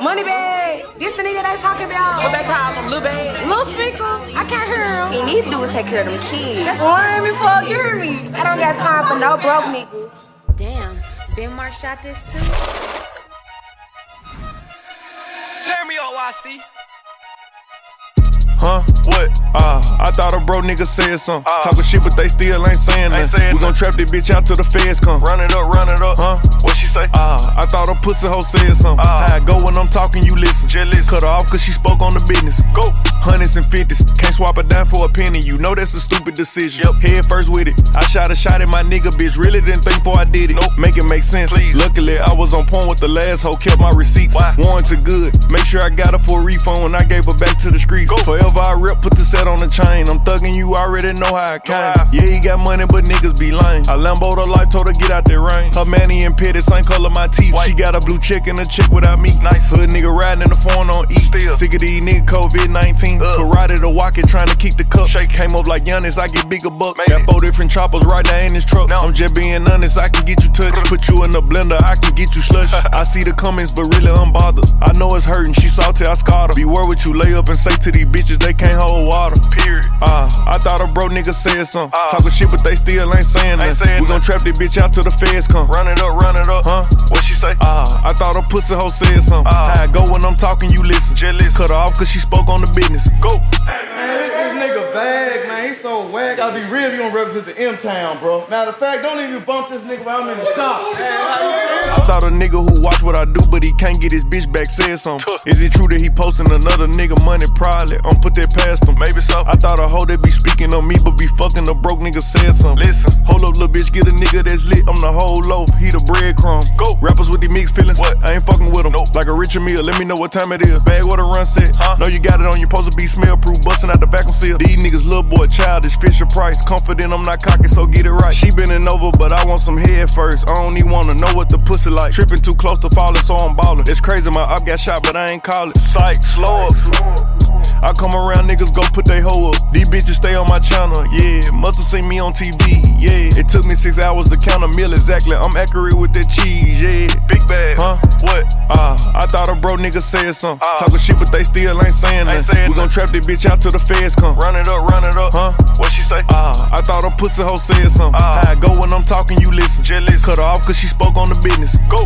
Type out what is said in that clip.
Money bag. This the nigga they talking about. What they call him, Lil Bag? Lil Speaker. I can't hear him. He need to do is take care of them kids. Why me fuck you hear me? I don't got time for no broke niggas. Damn, Ben Mark shot this too. Turn me up, YC. Huh? What? Ah, I thought a bro nigga said something. Ah. Talking shit, but they still ain't saying Ain't nothing. saying We gon' trap this bitch out till the feds come. Run it up, run it up. Huh? What she say? Ah, A pussy hoe said something. Ah. How I go when I'm talking, you listen. Listen. Cut her off cause she spoke on the business. Go. Hundreds and fifties, can't swap a dime for a penny. You know that's a stupid decision. Yep. Head first with it. I shot a shot at my nigga, bitch. Really didn't think before I did it. Nope. Make it make sense. Please. Luckily, I was on point with the last hoe, kept my receipts. Why? Warranted good. Make sure I got her for a refund when I gave her back to the streets. Go. Forever I rip, put the set on the chain. I'm thugging you, already know how I came. how. Yeah, he got money, but niggas be lame. I Lambo the life, told her get out that rain. Her manny and pitted, same color my teeth. White. She got a blue chick and a chick without me. Nice. Hood nigga riding in the phone on E. Still. Sick of these niggas COVID 19. Ugh. Karate to walk it, trying to keep the cup. Shake. Came up like Giannis, I get bigger bucks. Got four different choppers right now in this truck. Now. I'm just being honest, I can get you touched. Put you in the blender, I can get you slush. I see the comments, but really I'm bothered. I know it's hurting, she salty, I scarred her. Beware what you lay up and say to these bitches, they can't hold water. Period. Ah, I thought a bro nigga said something. Ah. Talking shit, but they still ain't saying nothing. we gon' trap this bitch out till the feds come. Run it up, run it up. Huh? What she say? Ah, I thought a pussy hoe said something. Ah. How I go when I'm talking, you listen. Just listen. Cut her off cause she spoke on the business. Go. Man, this, this nigga bag, man, he's so whack. Gotta be real if you don't represent the M Town, bro. Matter of fact, don't even bump this nigga while I'm in the shop. I thought a nigga who watch what I do, but he can't get his bitch back said something. Is it true that he posting another nigga money? Probably. I'm put that past him. Maybe so. I thought a hoe that be speaking on me, but be fucking a broke nigga said something. Listen. Hold up, little bitch, get a nigga that's lit. I'm the whole loaf, he the breadcrumb. Go. Rappers with the mixed feelings. What? I ain't fucking with them. Nope. Like a Richard Mille, let me know what time it is. Bag what a run set. Huh? Know you got it on, you supposed to be smell proof, busting out the back vacuum seal. These niggas, little boy, childish, Fisher Price. Confident I'm not cocky, so get it right. She bending over, but I want some head first. I don't even wanna know what the pussy like. Tripping too close to falling, so I'm ballin'. It's crazy, my up got shot, but I ain't call it. Psych, slow up. I come around, niggas go put they hoe up. These bitches stay on my channel, yeah. Musta seen me on TV, yeah. It took me six hours to count a meal exactly. I'm accurate with that cheese, yeah. Big bag. Huh? What? Ah, I thought a bro nigga said something. Ah. Talking shit, but they still ain't saying nothing. saying we gon' trap this bitch out till the feds come. Run it up, run it up. Huh? What she pussy hoe said something. Ah. How I go when I'm talking, you listen. Listen. Cut her off cause she spoke on the business. Go.